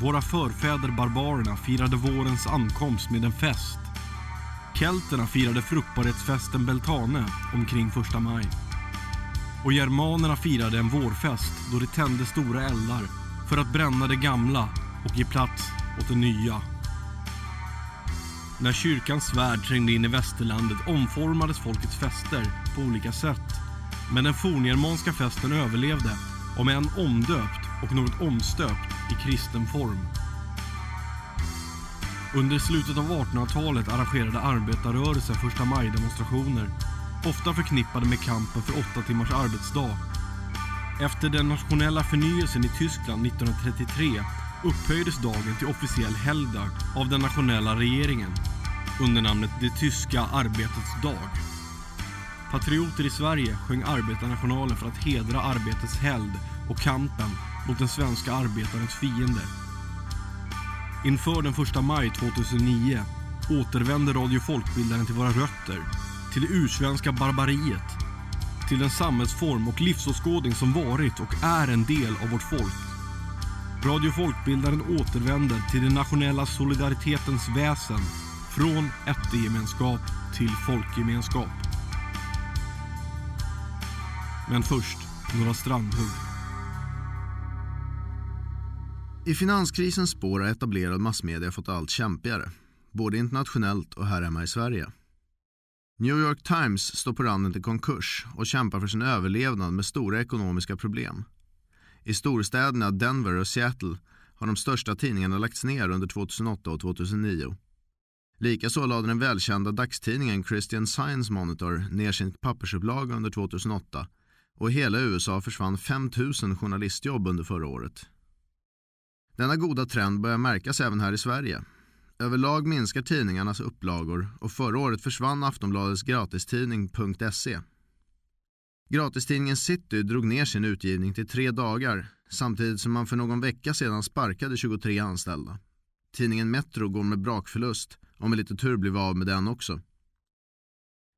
Våra förfäder barbarerna firade vårens ankomst med en fest. Kelterna firade fruktbarhetsfesten Beltane omkring första maj. Och germanerna firade en vårfest då de tände stora eldar för att bränna det gamla och ge plats åt det nya. När kyrkans svärd trängde in i västerlandet omformades folkets fester på olika sätt. Men den forngermanska festen överlevde, om än omdöpt och något omstöpt i kristen form. Under slutet av 1800-talet arrangerade arbetarrörelsen första maj-demonstrationer, ofta förknippade med kampen för åtta timmars arbetsdag. Efter den nationella förnyelsen i Tyskland 1933 upphöjdes dagen till officiell helgdag av den nationella regeringen under namnet Det tyska arbetets dag. Patrioter i Sverige sjöng arbetarnationalen för att hedra arbetets helgd och kampen mot den svenska arbetarens fiende. Inför den 1 maj 2009 återvände Radio Folkbildaren till våra rötter, till det ursvenska barbariet, till den samhällsform och livsåskådning som varit och är en del av vårt folk. Radio Folkbildaren återvänder till den nationella solidaritetens väsen från ättegemenskap till folkgemenskap. Men först några strandhugg. I finanskrisens spår har etablerad massmedia fått allt kämpigare, både internationellt och här hemma i Sverige. New York Times står på randen till konkurs och kämpar för sin överlevnad med stora ekonomiska problem. I storstäderna Denver och Seattle har de största tidningarna lagts ner under 2008 och 2009. Likaså lade den välkända dagstidningen Christian Science Monitor ner sin pappersupplaga under 2008 och i hela USA försvann 5 000 journalistjobb under förra året. Denna goda trend börjar märkas även här i Sverige. Överlag minskar tidningarnas upplagor och förra året försvann Aftonbladets gratistidning.se. Gratistidningen City drog ner sin utgivning till tre dagar samtidigt som man för någon vecka sedan sparkade 23 anställda. Tidningen Metro går med brakförlust och med lite tur blir vi av med den också.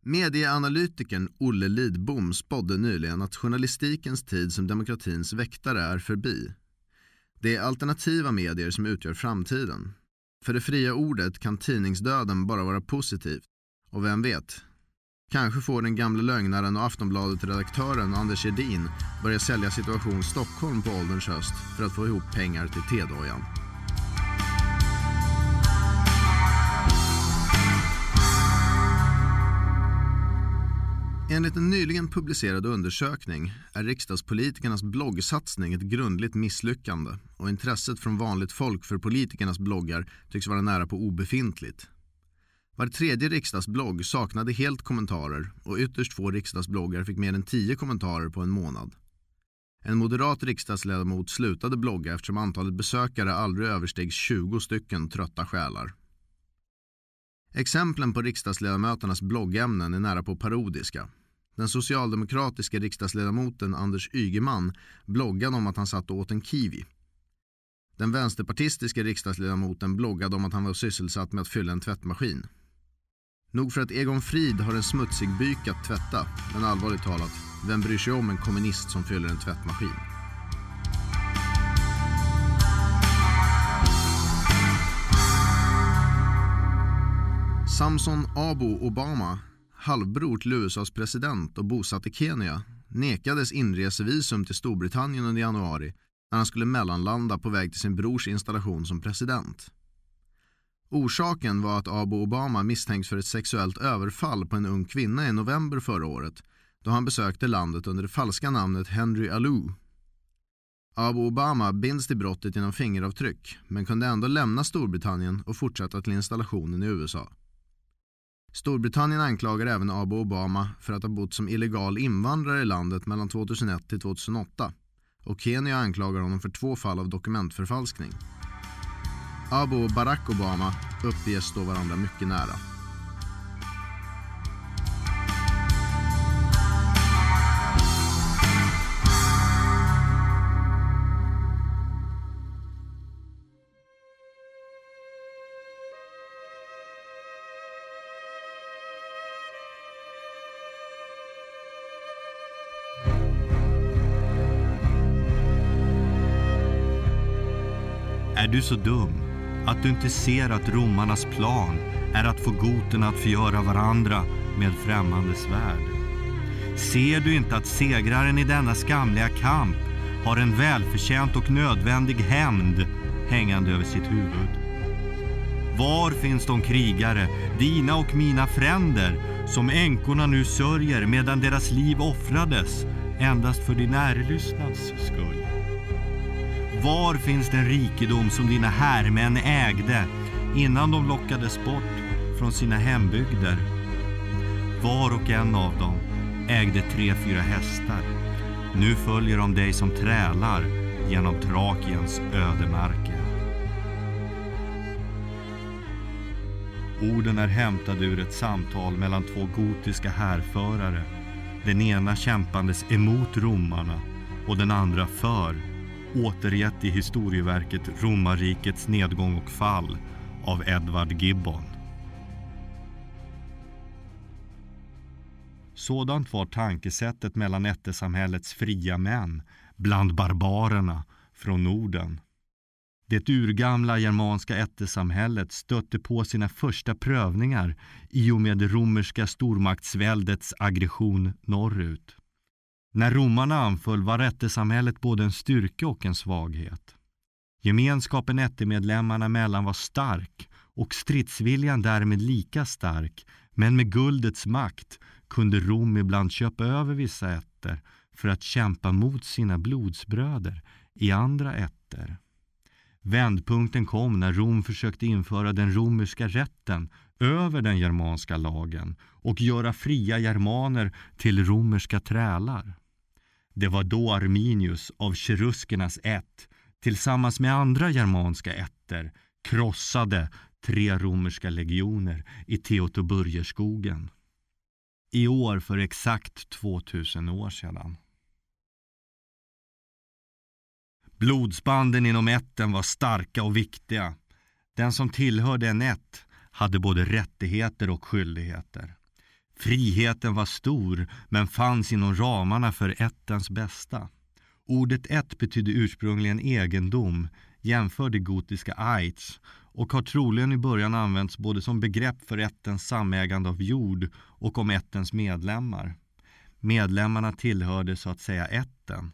Medieanalytikern Olle Lidbom spådde nyligen att journalistikens tid som demokratins väktare är förbi. Det är alternativa medier som utgör framtiden. För det fria ordet kan tidningsdöden bara vara positivt. Och vem vet, Kanske får den gamle lögnaren och Aftonbladet-redaktören Anders Edin börja sälja Situation Stockholm på ålderns höst för att få ihop pengar till tedojan. Enligt en nyligen publicerad undersökning är riksdagspolitikernas bloggsatsning ett grundligt misslyckande och intresset från vanligt folk för politikernas bloggar tycks vara nära på obefintligt. Var tredje riksdagsblogg saknade helt kommentarer och ytterst få riksdagsbloggar fick mer än tio kommentarer på en månad. En moderat riksdagsledamot slutade blogga eftersom antalet besökare aldrig översteg 20 stycken trötta själar. Exemplen på riksdagsledamöternas bloggämnen är nära på parodiska. Den socialdemokratiska riksdagsledamoten Anders Ygeman bloggade om att han satt och åt en kiwi. Den vänsterpartistiska riksdagsledamoten bloggade om att han var sysselsatt med att fylla en tvättmaskin. Nog för att Egon Frid har en smutsig byk att tvätta, men allvarligt talat, vem bryr sig om en kommunist som fyller en tvättmaskin? Samson Abu Obama, halvbror till USAs president och bosatt i Kenya, nekades inresevisum till Storbritannien under januari när han skulle mellanlanda på väg till sin brors installation som president. Orsaken var att Abu Obama misstänks för ett sexuellt överfall på en ung kvinna i november förra året då han besökte landet under det falska namnet Henry Alou. Abu Obama binds till brottet genom fingeravtryck men kunde ändå lämna Storbritannien och fortsätta till installationen i USA. Storbritannien anklagar även Abu Obama för att ha bott som illegal invandrare i landet mellan 2001 till 2008 och Kenya anklagar honom för två fall av dokumentförfalskning. Abu och Barack Obama uppges stå varandra mycket nära. Du så dum att du inte ser att romarnas plan är att få goterna att förgöra varandra med främmande svärd? Ser du inte att segraren i denna skamliga kamp har en välförtjänt och nödvändig hämnd hängande över sitt huvud? Var finns de krigare, dina och mina fränder, som änkorna nu sörjer medan deras liv offrades endast för din ärelystnads skull? Var finns den rikedom som dina härmän ägde innan de lockades bort från sina hembygder? Var och en av dem ägde tre, fyra hästar. Nu följer de dig som trälar genom Trakiens ödemarker. Orden är hämtade ur ett samtal mellan två gotiska härförare. Den ena kämpandes emot romarna och den andra för återgett i historieverket Romarrikets nedgång och fall av Edward Gibbon. Sådant var tankesättet mellan ättesamhällets fria män bland barbarerna från Norden. Det urgamla germanska ättesamhället stötte på sina första prövningar i och med det romerska stormaktsväldets aggression norrut. När romarna anföll var rättesamhället både en styrka och en svaghet. Gemenskapen ättemedlemmarna mellan var stark och stridsviljan därmed lika stark men med guldets makt kunde Rom ibland köpa över vissa ätter för att kämpa mot sina blodsbröder i andra ätter. Vändpunkten kom när Rom försökte införa den romerska rätten över den germanska lagen och göra fria germaner till romerska trälar. Det var då Arminius av cheruskernas ett tillsammans med andra germanska ätter krossade tre romerska legioner i Teotoburgerskogen. I år för exakt 2000 år sedan. Blodsbanden inom ätten var starka och viktiga. Den som tillhörde en ätt hade både rättigheter och skyldigheter. Friheten var stor men fanns inom ramarna för ättens bästa. Ordet ett betydde ursprungligen egendom, jämför det gotiska eits och har troligen i början använts både som begrepp för ättens samägande av jord och om ättens medlemmar. Medlemmarna tillhörde så att säga ätten.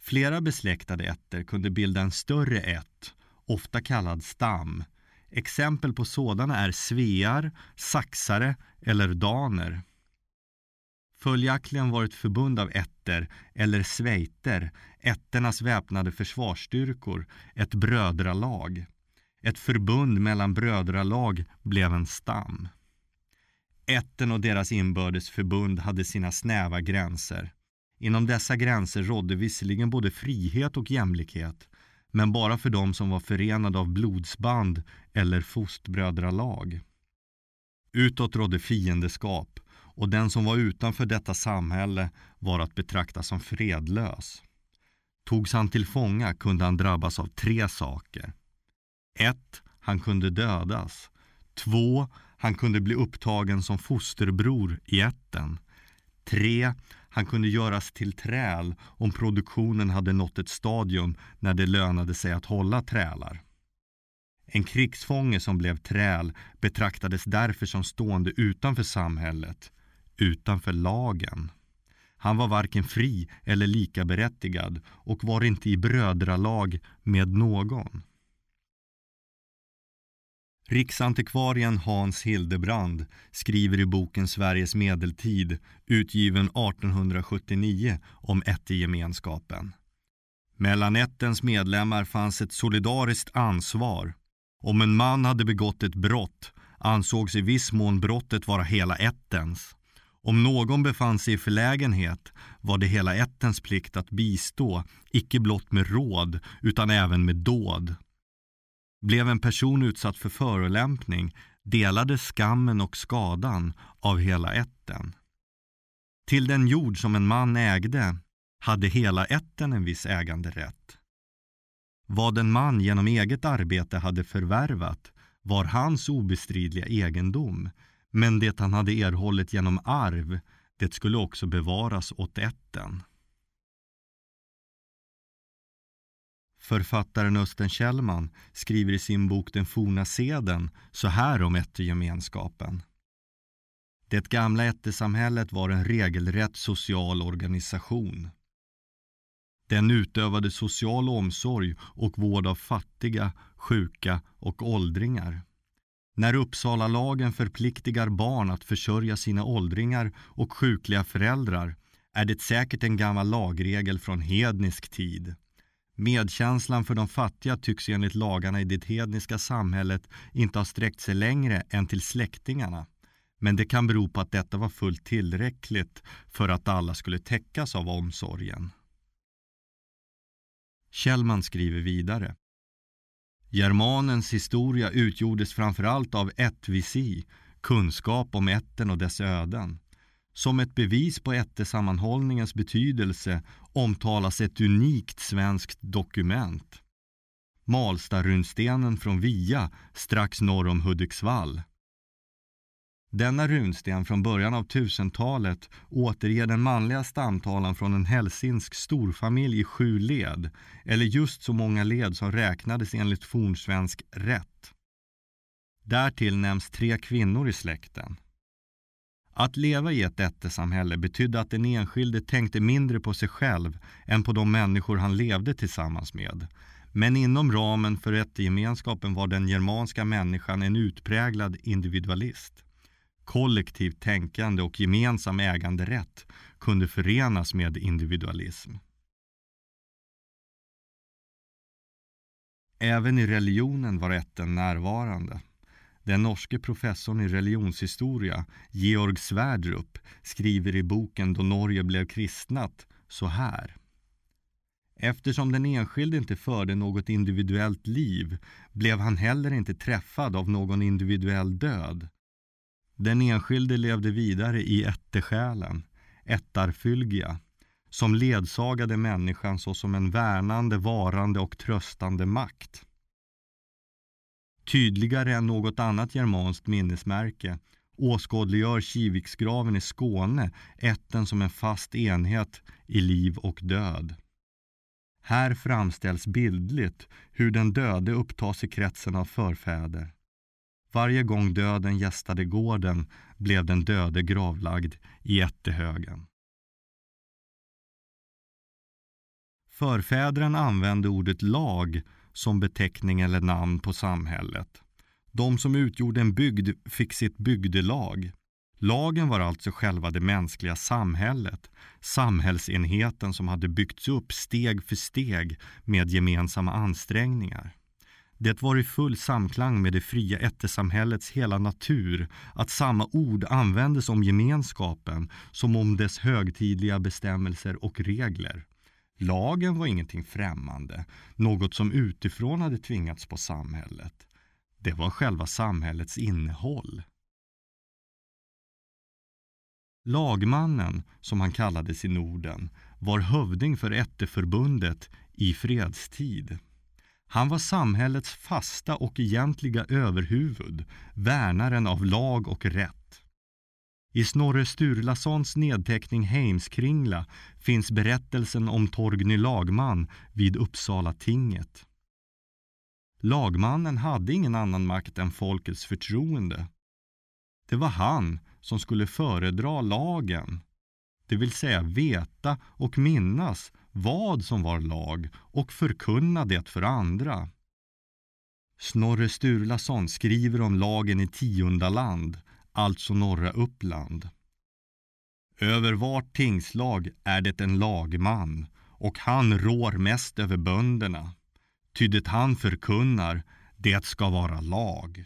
Flera besläktade ätter kunde bilda en större ett, ofta kallad stam. Exempel på sådana är svear, saxare eller daner. Följaktligen var ett förbund av ätter, eller svejter, ätternas väpnade försvarsstyrkor, ett brödralag. Ett förbund mellan brödralag blev en stam. Ätten och deras inbördes förbund hade sina snäva gränser. Inom dessa gränser rådde visserligen både frihet och jämlikhet, men bara för dem som var förenade av blodsband eller fostbrödralag. Utåt rådde fiendeskap och den som var utanför detta samhälle var att betrakta som fredlös. Togs han till fånga kunde han drabbas av tre saker. 1. Han kunde dödas. 2. Han kunde bli upptagen som fosterbror i ätten. 3. Han kunde göras till träl om produktionen hade nått ett stadium när det lönade sig att hålla trälar. En krigsfånge som blev träl betraktades därför som stående utanför samhället, utanför lagen. Han var varken fri eller likaberättigad och var inte i brödralag med någon. Riksantikvarien Hans Hildebrand skriver i boken Sveriges medeltid, utgiven 1879, om ättegemenskapen. Mellan ättens medlemmar fanns ett solidariskt ansvar om en man hade begått ett brott ansågs i viss mån brottet vara hela ättens. Om någon befann sig i förlägenhet var det hela ättens plikt att bistå, icke blott med råd utan även med dåd. Blev en person utsatt för förolämpning delades skammen och skadan av hela ätten. Till den jord som en man ägde hade hela ätten en viss äganderätt. Vad en man genom eget arbete hade förvärvat var hans obestridliga egendom, men det han hade erhållit genom arv, det skulle också bevaras åt ätten. Författaren Östen Kjellman skriver i sin bok Den forna seden så här om ättegemenskapen. Det gamla ättesamhället var en regelrätt social organisation. Den utövade social omsorg och vård av fattiga, sjuka och åldringar. När Uppsalalagen förpliktigar barn att försörja sina åldringar och sjukliga föräldrar är det säkert en gammal lagregel från hednisk tid. Medkänslan för de fattiga tycks enligt lagarna i det hedniska samhället inte ha sträckt sig längre än till släktingarna. Men det kan bero på att detta var fullt tillräckligt för att alla skulle täckas av omsorgen. Kjellman skriver vidare. Germanens historia utgjordes framförallt av ättvisi, kunskap om ätten och dess öden. Som ett bevis på ättesammanhållningens betydelse omtalas ett unikt svenskt dokument. Malstarunstenen från Via strax norr om Hudiksvall. Denna runsten från början av 1000-talet återger den manliga stamtalan från en hälsinsk storfamilj i sju led, eller just så många led som räknades enligt fornsvensk rätt. Därtill nämns tre kvinnor i släkten. Att leva i ett ättesamhälle betydde att den enskilde tänkte mindre på sig själv än på de människor han levde tillsammans med. Men inom ramen för ättegemenskapen var den germanska människan en utpräglad individualist. Kollektivt tänkande och gemensam äganderätt kunde förenas med individualism. Även i religionen var ätten närvarande. Den norske professorn i religionshistoria, Georg Sverdrup, skriver i boken Då Norge blev kristnat så här. Eftersom den enskilde inte förde något individuellt liv blev han heller inte träffad av någon individuell död. Den enskilde levde vidare i ättesjälen, ättarfylgia, som ledsagade människan såsom en värnande, varande och tröstande makt. Tydligare än något annat germanskt minnesmärke åskådliggör Kiviksgraven i Skåne ätten som en fast enhet i liv och död. Här framställs bildligt hur den döde upptas i kretsen av förfäder. Varje gång döden gästade gården blev den döde gravlagd i ättehögen. Förfädren använde ordet lag som beteckning eller namn på samhället. De som utgjorde en bygd fick sitt bygdelag. Lagen var alltså själva det mänskliga samhället, samhällsenheten som hade byggts upp steg för steg med gemensamma ansträngningar. Det var i full samklang med det fria ättesamhällets hela natur att samma ord användes om gemenskapen som om dess högtidliga bestämmelser och regler. Lagen var ingenting främmande, något som utifrån hade tvingats på samhället. Det var själva samhällets innehåll. Lagmannen, som han kallades i Norden, var hövding för ätteförbundet i fredstid. Han var samhällets fasta och egentliga överhuvud, värnaren av lag och rätt. I Snorre Sturlasons nedteckning Heimskringla finns berättelsen om Torgny lagman vid Uppsala tinget. Lagmannen hade ingen annan makt än folkets förtroende. Det var han som skulle föredra lagen, det vill säga veta och minnas vad som var lag och förkunna det för andra. Snorre Sturlason skriver om lagen i Tiondaland, alltså norra Uppland. Över vart tingslag är det en lagman och han rår mest över bönderna. Ty det han förkunnar, det ska vara lag.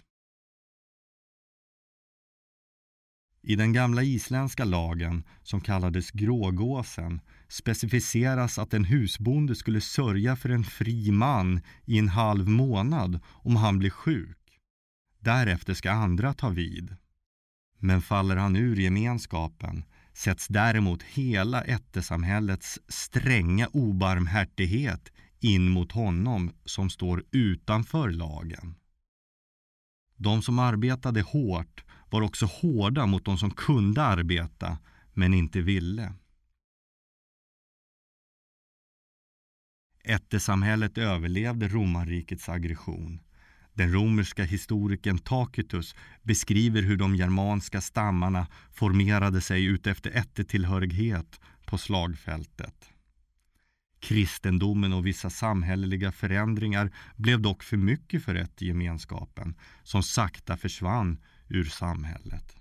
I den gamla isländska lagen, som kallades grågåsen, specificeras att en husbonde skulle sörja för en fri man i en halv månad om han blir sjuk. Därefter ska andra ta vid. Men faller han ur gemenskapen sätts däremot hela ättesamhällets stränga obarmhärtighet in mot honom som står utanför lagen. De som arbetade hårt var också hårda mot de som kunde arbeta men inte ville. Ättesamhället överlevde romarrikets aggression. Den romerska historikern Tacitus beskriver hur de germanska stammarna formerade sig utefter ättetillhörighet på slagfältet. Kristendomen och vissa samhälleliga förändringar blev dock för mycket för ett gemenskapen som sakta försvann ur samhället.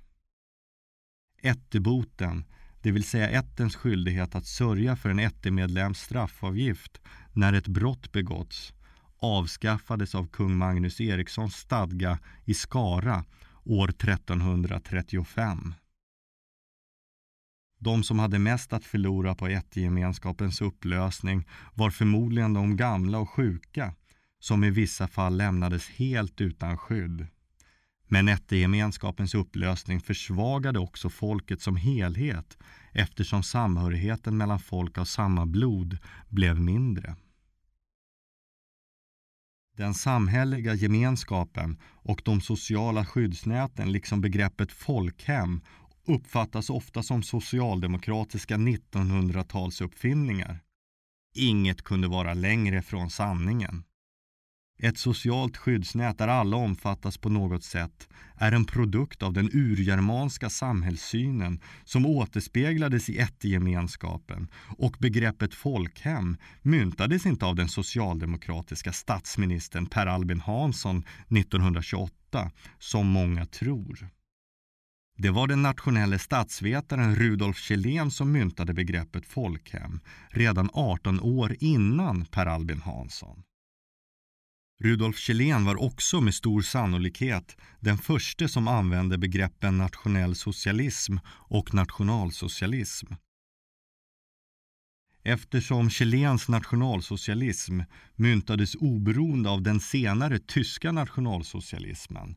Ätteboten, det vill säga ättens skyldighet att sörja för en ättemedlems straffavgift när ett brott begåtts, avskaffades av kung Magnus Erikssons stadga i Skara år 1335. De som hade mest att förlora på ättegemenskapens upplösning var förmodligen de gamla och sjuka som i vissa fall lämnades helt utan skydd. Men ättegemenskapens upplösning försvagade också folket som helhet eftersom samhörigheten mellan folk av samma blod blev mindre. Den samhälleliga gemenskapen och de sociala skyddsnäten liksom begreppet folkhem uppfattas ofta som socialdemokratiska 1900-talsuppfinningar. Inget kunde vara längre från sanningen. Ett socialt skyddsnät där alla omfattas på något sätt är en produkt av den urgermanska samhällssynen som återspeglades i ättegemenskapen och begreppet folkhem myntades inte av den socialdemokratiska statsministern Per Albin Hansson 1928 som många tror. Det var den nationella statsvetaren Rudolf Kjellén som myntade begreppet folkhem redan 18 år innan Per Albin Hansson. Rudolf Kjellén var också med stor sannolikhet den första som använde begreppen nationell socialism och nationalsocialism. Eftersom Kjelléns nationalsocialism myntades oberoende av den senare tyska nationalsocialismen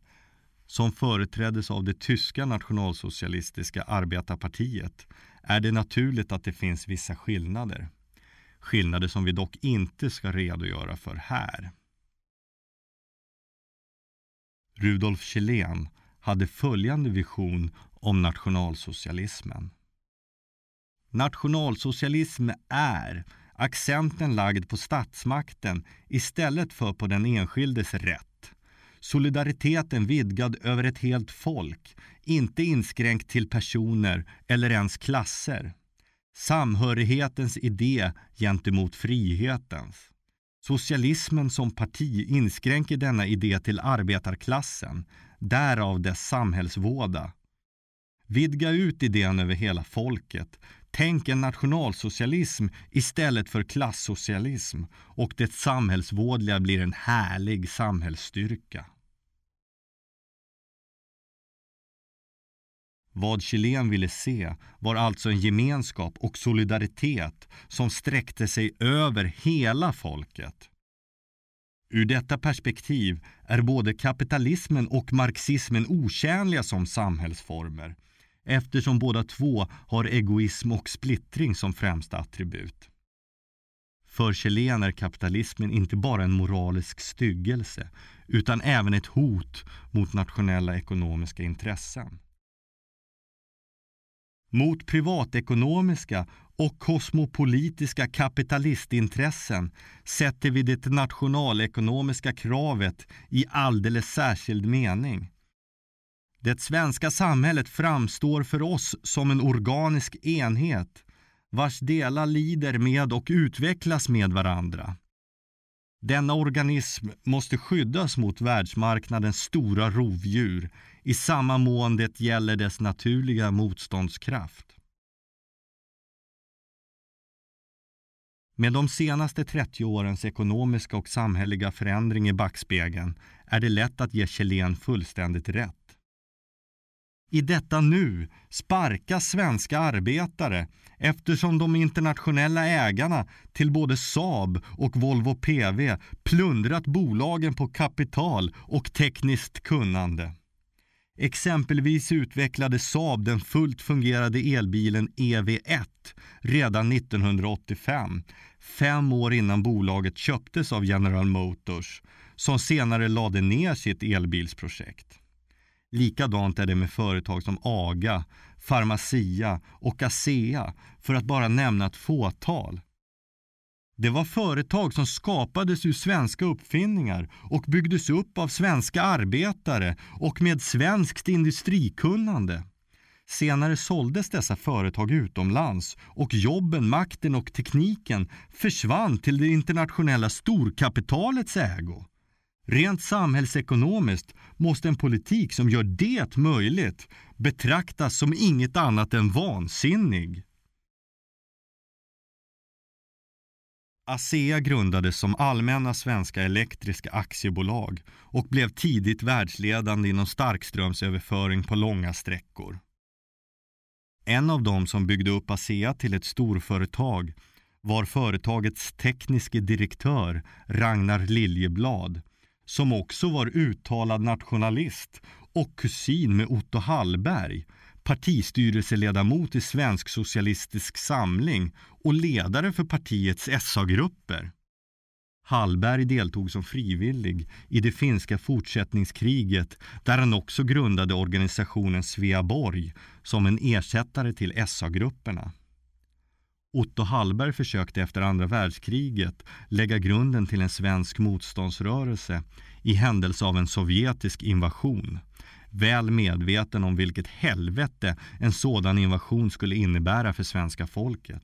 som företräddes av det tyska nationalsocialistiska arbetarpartiet är det naturligt att det finns vissa skillnader. Skillnader som vi dock inte ska redogöra för här. Rudolf Kjellén hade följande vision om nationalsocialismen. Nationalsocialism är accenten lagd på statsmakten istället för på den enskildes rätt. Solidariteten vidgad över ett helt folk, inte inskränkt till personer eller ens klasser. Samhörighetens idé gentemot frihetens. Socialismen som parti inskränker denna idé till arbetarklassen, därav dess samhällsvåda. Vidga ut idén över hela folket. Tänk en nationalsocialism istället för klassocialism och det samhällsvådliga blir en härlig samhällsstyrka. Vad Chilen ville se var alltså en gemenskap och solidaritet som sträckte sig över hela folket. Ur detta perspektiv är både kapitalismen och marxismen otjänliga som samhällsformer eftersom båda två har egoism och splittring som främsta attribut. För Chilen är kapitalismen inte bara en moralisk styggelse utan även ett hot mot nationella ekonomiska intressen. Mot privatekonomiska och kosmopolitiska kapitalistintressen sätter vi det nationalekonomiska kravet i alldeles särskild mening. Det svenska samhället framstår för oss som en organisk enhet vars delar lider med och utvecklas med varandra. Denna organism måste skyddas mot världsmarknadens stora rovdjur i samma mån det gäller dess naturliga motståndskraft. Med de senaste 30 årens ekonomiska och samhälleliga förändring i backspegeln är det lätt att ge Kjellén fullständigt rätt. I detta nu sparkas svenska arbetare eftersom de internationella ägarna till både Saab och Volvo PV plundrat bolagen på kapital och tekniskt kunnande. Exempelvis utvecklade Saab den fullt fungerande elbilen EV1 redan 1985, fem år innan bolaget köptes av General Motors, som senare lade ner sitt elbilsprojekt. Likadant är det med företag som AGA, Pharmacia och ASEA, för att bara nämna ett fåtal. Det var företag som skapades ur svenska uppfinningar och byggdes upp av svenska arbetare och med svenskt industrikunnande. Senare såldes dessa företag utomlands och jobben, makten och tekniken försvann till det internationella storkapitalets ägo. Rent samhällsekonomiskt måste en politik som gör det möjligt betraktas som inget annat än vansinnig. ASEA grundades som Allmänna Svenska Elektriska Aktiebolag och blev tidigt världsledande inom starkströmsöverföring på långa sträckor. En av dem som byggde upp ASEA till ett storföretag var företagets tekniske direktör Ragnar Liljeblad som också var uttalad nationalist och kusin med Otto Hallberg, partistyrelseledamot i Svensk Socialistisk Samling och ledare för partiets SA-grupper. Hallberg deltog som frivillig i det finska fortsättningskriget där han också grundade organisationen Sveaborg som en ersättare till SA-grupperna. Otto Hallberg försökte efter andra världskriget lägga grunden till en svensk motståndsrörelse i händelse av en sovjetisk invasion. Väl medveten om vilket helvete en sådan invasion skulle innebära för svenska folket.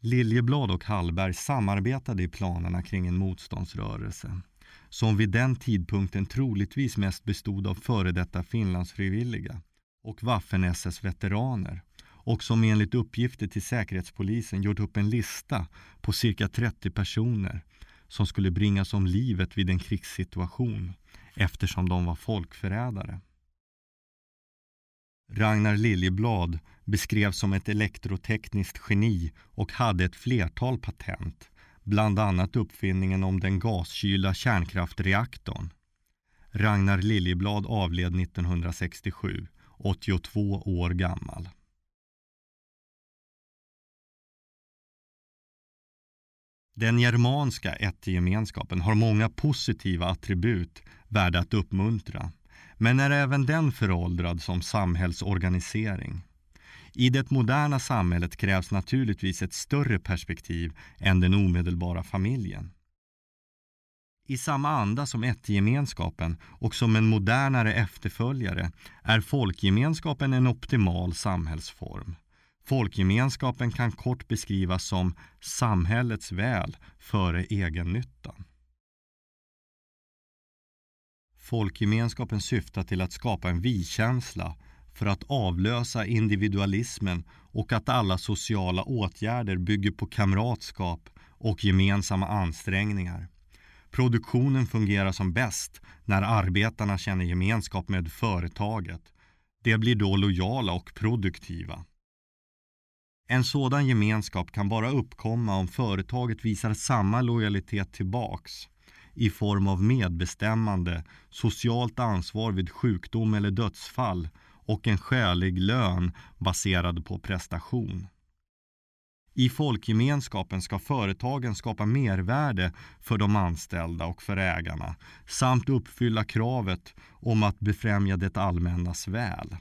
Liljeblad och Hallberg samarbetade i planerna kring en motståndsrörelse som vid den tidpunkten troligtvis mest bestod av före detta Finlandsfrivilliga och Waffen-SS-veteraner och som enligt uppgifter till Säkerhetspolisen gjort upp en lista på cirka 30 personer som skulle bringas om livet vid en krigssituation eftersom de var folkförrädare. Ragnar Liljeblad beskrevs som ett elektrotekniskt geni och hade ett flertal patent, bland annat uppfinningen om den gaskylda kärnkraftreaktorn. Ragnar Liljeblad avled 1967 82 år gammal. Den germanska ättegemenskapen har många positiva attribut värda att uppmuntra, men är även den föråldrad som samhällsorganisering. I det moderna samhället krävs naturligtvis ett större perspektiv än den omedelbara familjen. I samma anda som ättegemenskapen och som en modernare efterföljare är folkgemenskapen en optimal samhällsform. Folkgemenskapen kan kort beskrivas som samhällets väl före egennyttan. Folkgemenskapen syftar till att skapa en vi-känsla för att avlösa individualismen och att alla sociala åtgärder bygger på kamratskap och gemensamma ansträngningar. Produktionen fungerar som bäst när arbetarna känner gemenskap med företaget. De blir då lojala och produktiva. En sådan gemenskap kan bara uppkomma om företaget visar samma lojalitet tillbaks i form av medbestämmande, socialt ansvar vid sjukdom eller dödsfall och en skälig lön baserad på prestation. I folkgemenskapen ska företagen skapa mervärde för de anställda och för ägarna samt uppfylla kravet om att befrämja det allmännas väl.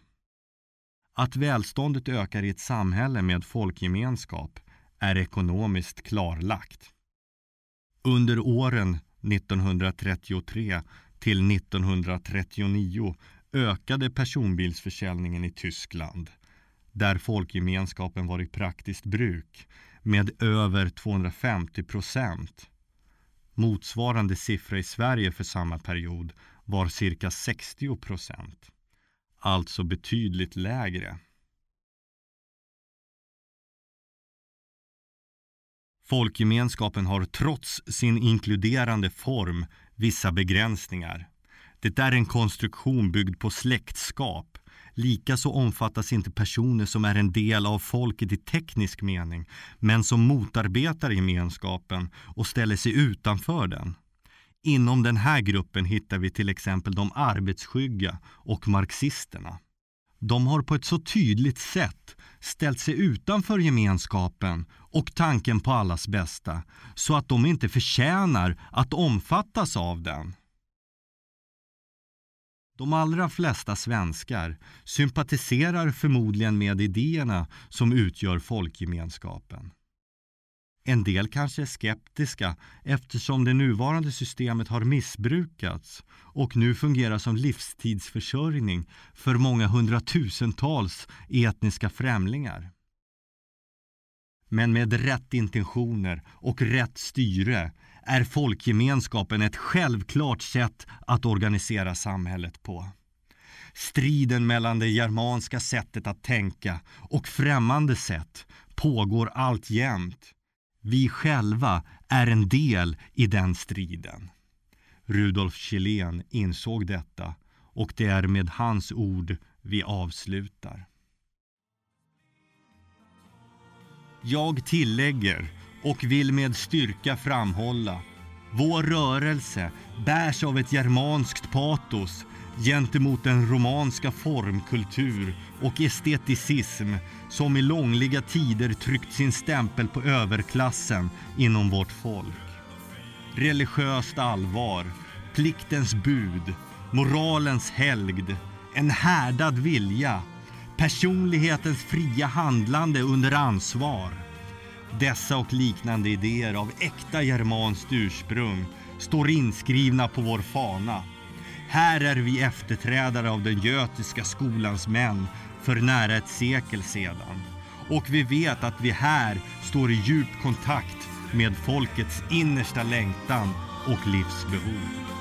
Att välståndet ökar i ett samhälle med folkgemenskap är ekonomiskt klarlagt. Under åren 1933 till 1939 ökade personbilsförsäljningen i Tyskland där folkgemenskapen var i praktiskt bruk med över 250 procent. Motsvarande siffra i Sverige för samma period var cirka 60 procent. Alltså betydligt lägre. Folkgemenskapen har trots sin inkluderande form vissa begränsningar Det är en konstruktion byggd på släktskap. Likaså omfattas inte personer som är en del av folket i teknisk mening, men som motarbetar gemenskapen och ställer sig utanför den. Inom den här gruppen hittar vi till exempel de arbetsskygga och marxisterna. De har på ett så tydligt sätt ställt sig utanför gemenskapen och tanken på allas bästa så att de inte förtjänar att omfattas av den. De allra flesta svenskar sympatiserar förmodligen med idéerna som utgör folkgemenskapen. En del kanske är skeptiska eftersom det nuvarande systemet har missbrukats och nu fungerar som livstidsförsörjning för många hundratusentals etniska främlingar. Men med rätt intentioner och rätt styre är folkgemenskapen ett självklart sätt att organisera samhället på. Striden mellan det germanska sättet att tänka och främmande sätt pågår alltjämt vi själva är en del i den striden. Rudolf Kjellén insåg detta och det är med hans ord vi avslutar. Jag tillägger och vill med styrka framhålla vår rörelse bärs av ett germanskt patos gentemot den romanska formkultur och esteticism som i långliga tider tryckt sin stämpel på överklassen inom vårt folk. Religiöst allvar, pliktens bud, moralens helgd, en härdad vilja, personlighetens fria handlande under ansvar. Dessa och liknande idéer av äkta germanskt ursprung står inskrivna på vår fana här är vi efterträdare av den götiska skolans män för nära ett sekel sedan. Och vi vet att vi här står i djup kontakt med folkets innersta längtan och livsbehov.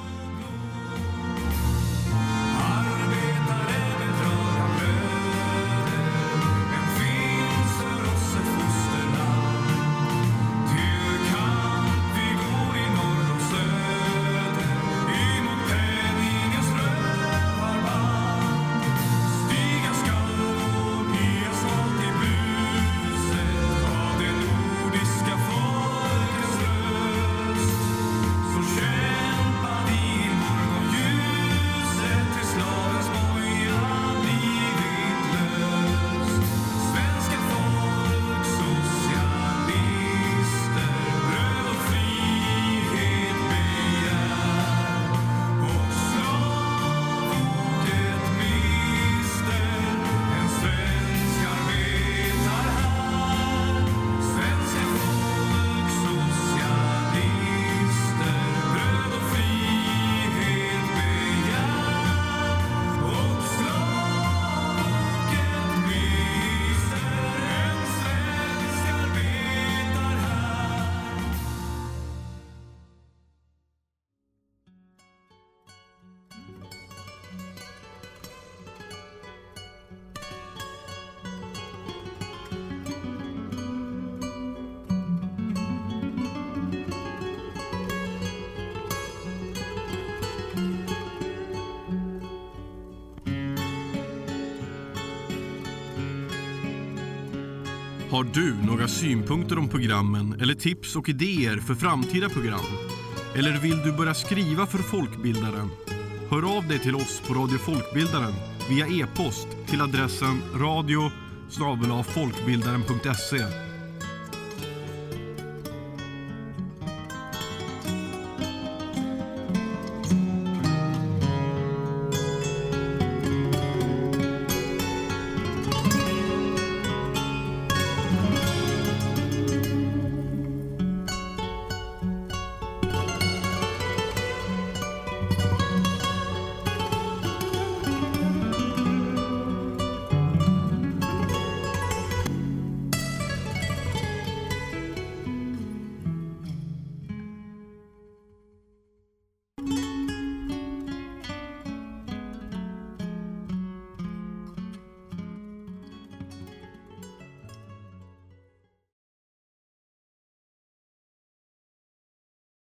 Har du några synpunkter om programmen eller tips och idéer för framtida program? Eller vill du börja skriva för Folkbildaren? Hör av dig till oss på Radio Folkbildaren via e-post till adressen radio folkbildaren.se